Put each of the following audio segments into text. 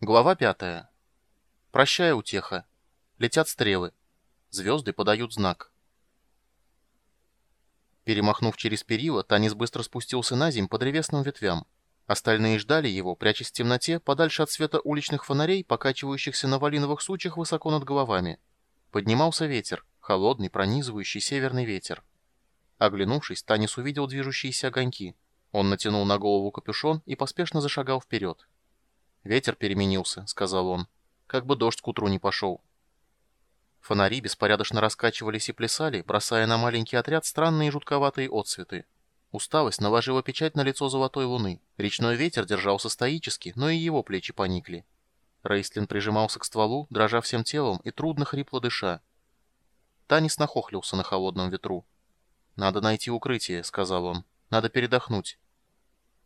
Глава пятая. Прощай, утеха. Летят стрелы. Звезды подают знак. Перемахнув через перила, Танис быстро спустился на земь по древесным ветвям. Остальные ждали его, прячась в темноте, подальше от света уличных фонарей, покачивающихся на валиновых сучьях высоко над головами. Поднимался ветер, холодный, пронизывающий северный ветер. Оглянувшись, Танис увидел движущиеся огоньки. Он натянул на голову капюшон и поспешно зашагал вперед. «Ветер переменился», — сказал он. «Как бы дождь к утру не пошел». Фонари беспорядочно раскачивались и плясали, бросая на маленький отряд странные жутковатые отцветы. Усталость наложила печать на лицо золотой луны. Речной ветер держался стоически, но и его плечи поникли. Рейстлин прижимался к стволу, дрожа всем телом и трудно хрипло дыша. Танис нахохлился на холодном ветру. «Надо найти укрытие», — сказал он. «Надо передохнуть».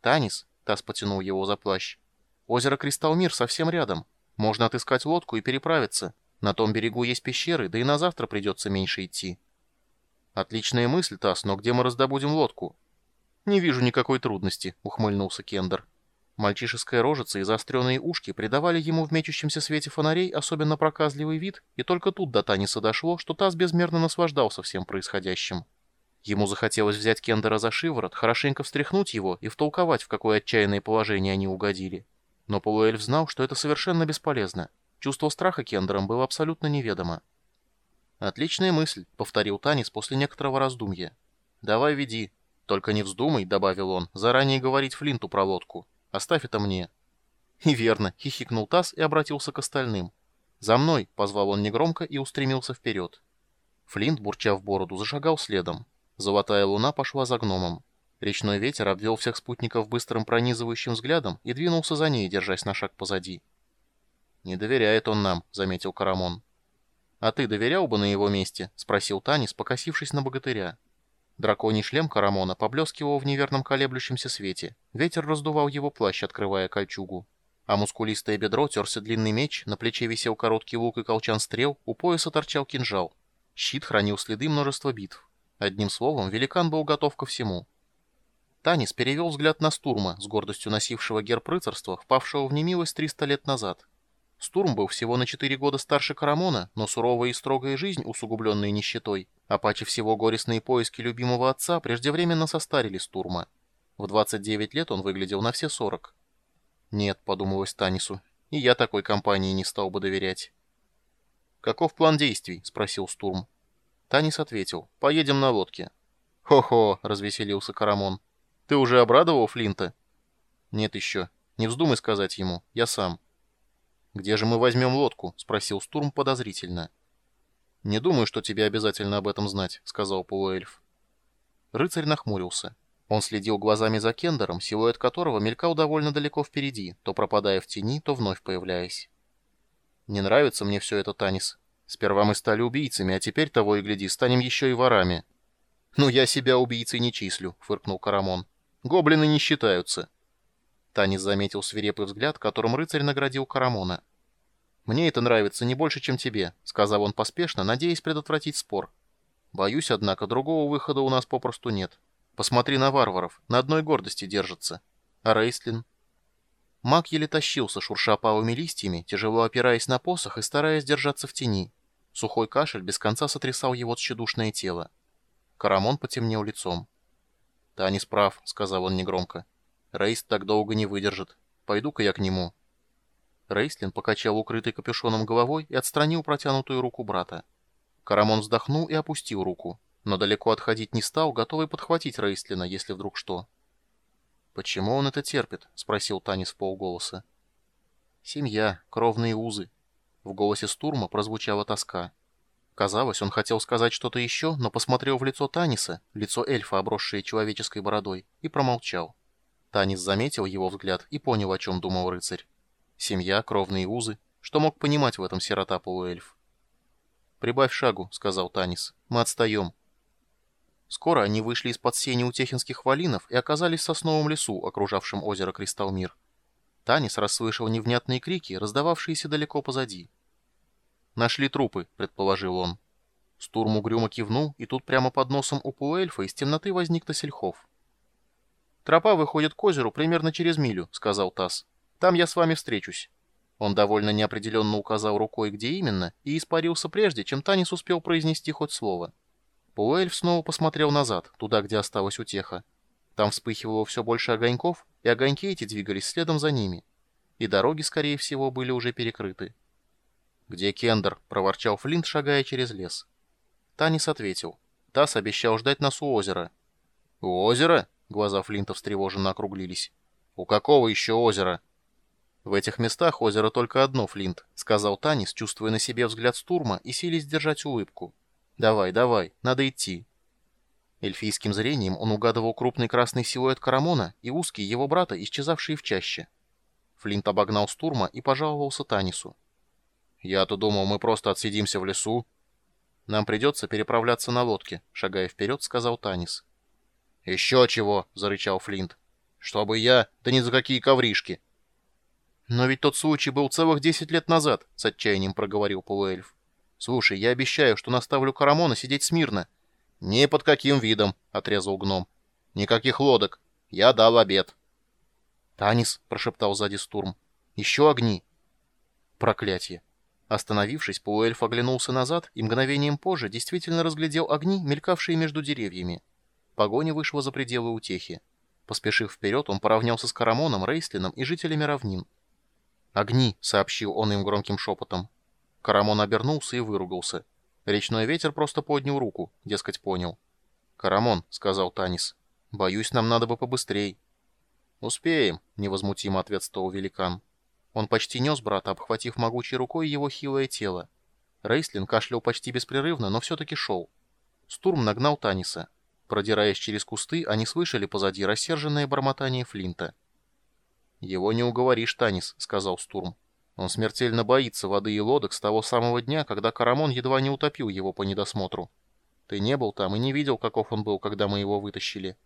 «Танис», — Тас потянул его за плащ, — «озеро Кристалмир совсем рядом. Можно отыскать лодку и переправиться. На том берегу есть пещеры, да и на завтра придется меньше идти». «Отличная мысль, Тас, но где мы раздобудем лодку?» «Не вижу никакой трудности», — ухмыльнулся Кендер. Мальчишеская рожица и заостренные ушки придавали ему в мечущемся свете фонарей особенно проказливый вид, и только тут до Таниса дошло, что Тас безмерно наслаждался всем происходящим. Ему захотелось взять Кендера за шиворот, хорошенько встряхнуть его и втолковать, в какое отчаянное положение они угодили. Но полуэльф знал, что это совершенно бесполезно. Чувство страха Кендером было абсолютно неведомо. «Отличная мысль», — повторил Танис после некоторого раздумья. «Давай веди», «Только не вздумай», — добавил он, — «заранее говорить Флинту про лодку. Оставь это мне». «И верно», — хихикнул Тасс и обратился к остальным. «За мной», — позвал он негромко и устремился вперед. Флинт, бурча в бороду, зашагал следом. Золотая луна пошла за гномом. Речной ветер обвел всех спутников быстрым пронизывающим взглядом и двинулся за ней, держась на шаг позади. «Не доверяет он нам», — заметил Карамон. «А ты доверял бы на его месте?» — спросил Танис, покосившись на богатыря. Драконий шлем Карамона поблескивал в неверном колеблющемся свете. Ветер раздувал его плащ, открывая кольчугу. А мускулистое бедро терся длинный меч, на плече висел короткий лук и колчан стрел, у пояса торчал кинжал. Щит хранил следы множества битв. Одним словом, великан был готов ко всему. Танис перевел взгляд на Стурма, с гордостью носившего герб рыцарства, впавшего в немилость 300 лет назад. Стурм был всего на 4 года старше Карамона, но суровая и строгая жизнь, усугубленная нищетой, а паче всего горестные поиски любимого отца преждевременно состарили Стурма. В 29 лет он выглядел на все 40. «Нет», — подумалось Танису, — «и я такой компании не стал бы доверять». «Каков план действий?» — спросил Стурм. Танис ответил, «Поедем на лодке». «Хо-хо», — развеселился Карамон. «Ты уже обрадовал Флинта?» «Нет еще. Не вздумай сказать ему. Я сам». «Где же мы возьмем лодку?» — спросил Стурм подозрительно. «Не думаю, что тебе обязательно об этом знать», — сказал полуэльф. Рыцарь нахмурился. Он следил глазами за Кендером, силуэт которого мелькал довольно далеко впереди, то пропадая в тени, то вновь появляясь. «Не нравится мне все это, Танис. Сперва мы стали убийцами, а теперь, того и гляди, станем еще и ворами». «Ну, я себя убийцей не числю», — фыркнул Карамон. «Гоблины не считаются». Танис заметил свирепый взгляд, которым рыцарь наградил Карамона. «Мне это нравится не больше, чем тебе», — сказал он поспешно, надеясь предотвратить спор. «Боюсь, однако, другого выхода у нас попросту нет. Посмотри на варваров, на одной гордости держатся. А Рейстлин?» Маг еле тащился, шурша палыми листьями, тяжело опираясь на посох и стараясь держаться в тени. Сухой кашель без конца сотрясал его тщедушное тело. Карамон потемнел лицом. «Танис прав», — сказал он негромко. «Рейст так долго не выдержит. Пойду-ка я к нему». Рейслин покачал укрытый капюшоном головой и отстранил протянутую руку брата. Карамон вздохнул и опустил руку, но далеко отходить не стал, готовый подхватить Рейслина, если вдруг что. «Почему он это терпит?» — спросил Танис в полголоса. «Семья, кровные узы». В голосе Стурма прозвучала тоска. Казалось, он хотел сказать что-то еще, но посмотрел в лицо Таниса, лицо эльфа, обросшее человеческой бородой, и промолчал. Танис заметил его взгляд и понял, о чем думал рыцарь. Семья, кровные узы. Что мог понимать в этом сирота-полуэльф? «Прибавь шагу», — сказал Танис. «Мы отстаем». Скоро они вышли из-под сени у техинских валинов и оказались в сосновом лесу, окружавшем озеро Кристалмир. Танис расслышал невнятные крики, раздававшиеся далеко позади. «Нашли трупы», — предположил он. Стурм угрюмо кивнул, и тут прямо под носом у полуэльфа из темноты возник Тасельхов. «Тропа выходит к озеру примерно через милю», — сказал Тасс. Там я с вами встречусь». Он довольно неопределенно указал рукой, где именно, и испарился прежде, чем Танис успел произнести хоть слово. Пуэльф снова посмотрел назад, туда, где осталась утеха. Там вспыхивало все больше огоньков, и огоньки эти двигались следом за ними. И дороги, скорее всего, были уже перекрыты. «Где Кендер?» — проворчал Флинт, шагая через лес. Танис ответил. Тасс обещал ждать нас у озера. «У озера?» — глаза Флинта встревоженно округлились. «У какого еще озера?» «В этих местах озеро только одно, Флинт», — сказал Танис, чувствуя на себе взгляд Стурма и силясь держать улыбку. «Давай, давай, надо идти». Эльфийским зрением он угадывал крупный красный силуэт Карамона и узкий его брата, исчезавшие в чаще. Флинт обогнал Стурма и пожаловался Танису. «Я-то думал, мы просто отсидимся в лесу». «Нам придется переправляться на лодке», — шагая вперед, сказал Танис. «Еще чего!» — зарычал Флинт. «Чтобы я... Да ни за какие ковришки!» «Но ведь тот случай был целых десять лет назад», — с отчаянием проговорил полуэльф. «Слушай, я обещаю, что наставлю Карамона сидеть смирно». «Ни под каким видом», — отрезал гном. «Никаких лодок. Я дал обед». «Танис», — прошептал сзади Стурм. «Еще огни». Проклятие. Остановившись, полуэльф оглянулся назад и мгновением позже действительно разглядел огни, мелькавшие между деревьями. Погоня вышла за пределы утехи. Поспешив вперед, он поравнялся с Карамоном, Рейслином и жителями равнин. «Огни!» — сообщил он им громким шепотом. Карамон обернулся и выругался. Речной ветер просто поднял руку, дескать, понял. «Карамон», — сказал Танис, — «боюсь, нам надо бы побыстрей». «Успеем», — невозмутимо ответствовал великан. Он почти нес брата, обхватив могучей рукой его хилое тело. Рейслин кашлял почти беспрерывно, но все-таки шел. Стурм нагнал Таниса. Продираясь через кусты, они слышали позади рассерженное бормотание Флинта. «Его не уговоришь, Танис», — сказал Стурм. «Он смертельно боится воды и лодок с того самого дня, когда Карамон едва не утопил его по недосмотру. Ты не был там и не видел, каков он был, когда мы его вытащили».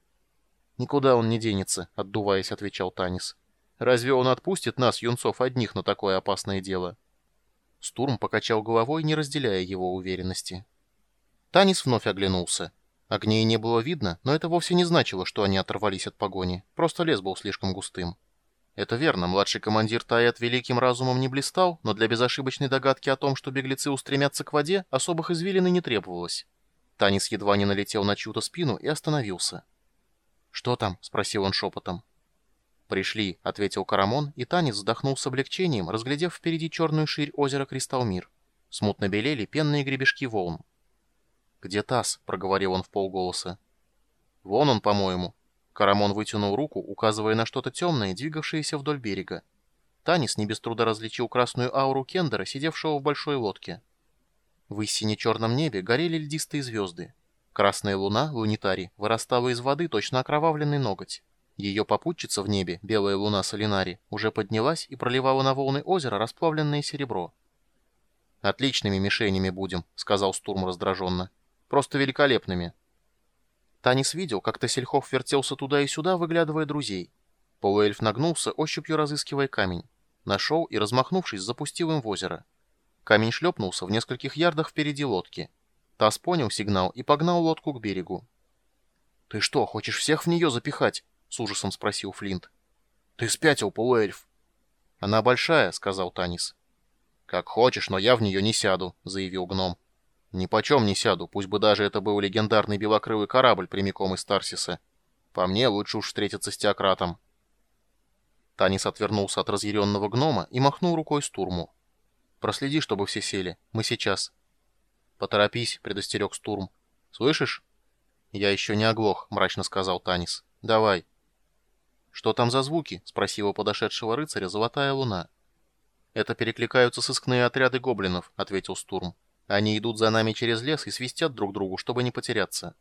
«Никуда он не денется», — отдуваясь, отвечал Танис. «Разве он отпустит нас, юнцов, одних на такое опасное дело?» Стурм покачал головой, не разделяя его уверенности. Танис вновь оглянулся. Огней не было видно, но это вовсе не значило, что они оторвались от погони. Просто лес был слишком густым. Это верно, младший командир Таэт великим разумом не блистал, но для безошибочной догадки о том, что беглецы устремятся к воде, особых извилин не требовалось. Танис едва не налетел на чью-то спину и остановился. «Что там?» — спросил он шепотом. «Пришли», — ответил Карамон, и Танис вздохнул с облегчением, разглядев впереди черную ширь озера Кристалмир. Смутно белели пенные гребешки волн. «Где таз?» — проговорил он в полголоса. «Вон он, по-моему», Карамон вытянул руку, указывая на что-то темное, двигавшееся вдоль берега. Танис не без труда различил красную ауру Кендера, сидевшего в большой лодке. В истине черном небе горели льдистые звезды. Красная луна, лунитари, вырастала из воды точно окровавленный ноготь. Ее попутчица в небе, белая луна Солинари, уже поднялась и проливала на волны озера расплавленное серебро. «Отличными мишенями будем», — сказал Стурм раздраженно. «Просто великолепными». Танис видел, как Тесельхов вертелся туда и сюда, выглядывая друзей. Полуэльф нагнулся, ощупью разыскивая камень. Нашел и, размахнувшись, запустил им в озеро. Камень шлепнулся в нескольких ярдах впереди лодки. Тас понял сигнал и погнал лодку к берегу. «Ты что, хочешь всех в нее запихать?» — с ужасом спросил Флинт. «Ты спятил, полуэльф!» «Она большая», — сказал Танис. «Как хочешь, но я в нее не сяду», — заявил гном. Ни почем не сяду, пусть бы даже это был легендарный белокрылый корабль прямиком из Тарсиса. По мне, лучше уж встретиться с Теократом. Танис отвернулся от разъяренного гнома и махнул рукой Стурму. «Проследи, чтобы все сели. Мы сейчас». «Поторопись», — предостерег Стурм. «Слышишь?» «Я еще не оглох», — мрачно сказал Танис. «Давай». «Что там за звуки?» — спросила подошедшего рыцаря Золотая Луна. «Это перекликаются сыскные отряды гоблинов», — ответил Стурм. Они идут за нами через лес и свистят друг другу, чтобы не потеряться.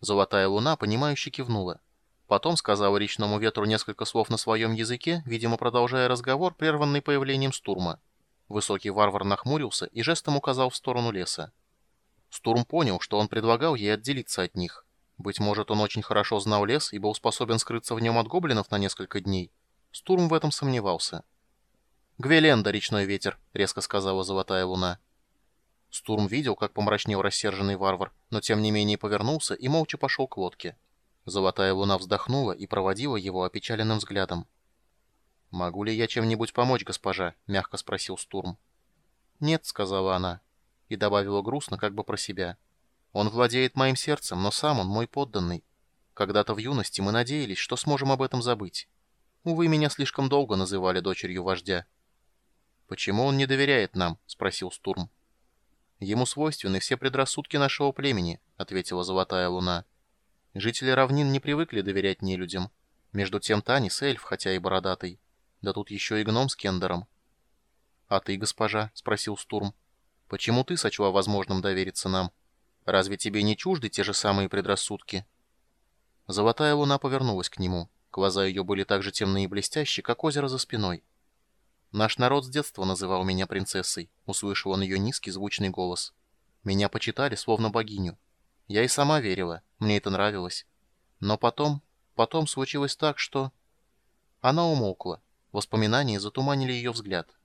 Золотая луна, понимающе кивнула. Потом сказала речному ветру несколько слов на своем языке, видимо, продолжая разговор, прерванный появлением Стурма. Высокий варвар нахмурился и жестом указал в сторону леса. Стурм понял, что он предлагал ей отделиться от них. Быть может, он очень хорошо знал лес и был способен скрыться в нем от гоблинов на несколько дней. Стурм в этом сомневался. «Гвеленда, речной ветер», — резко сказала Золотая Луна. Стурм видел, как помрачнел рассерженный варвар, но тем не менее повернулся и молча пошел к лодке. Золотая луна вздохнула и проводила его опечаленным взглядом. «Могу ли я чем-нибудь помочь, госпожа?» — мягко спросил Стурм. «Нет», — сказала она, и добавила грустно, как бы про себя. «Он владеет моим сердцем, но сам он мой подданный. Когда-то в юности мы надеялись, что сможем об этом забыть. Увы, меня слишком долго называли дочерью вождя». «Почему он не доверяет нам?» — спросил Стурм. «Ему свойственны все предрассудки нашего племени», — ответила Золотая Луна. «Жители равнин не привыкли доверять нелюдям. Между тем Танис эльф, хотя и бородатый. Да тут еще и гном с кендером». «А ты, госпожа?» — спросил Стурм. «Почему ты сочла возможным довериться нам? Разве тебе не чужды те же самые предрассудки?» Золотая Луна повернулась к нему. Глаза ее были так же темные и блестящие, как озеро за спиной. «Наш народ с детства называл меня принцессой», — услышал он ее низкий звучный голос. «Меня почитали, словно богиню. Я и сама верила, мне это нравилось. Но потом, потом случилось так, что...» Она умолкла. Воспоминания затуманили ее взгляд.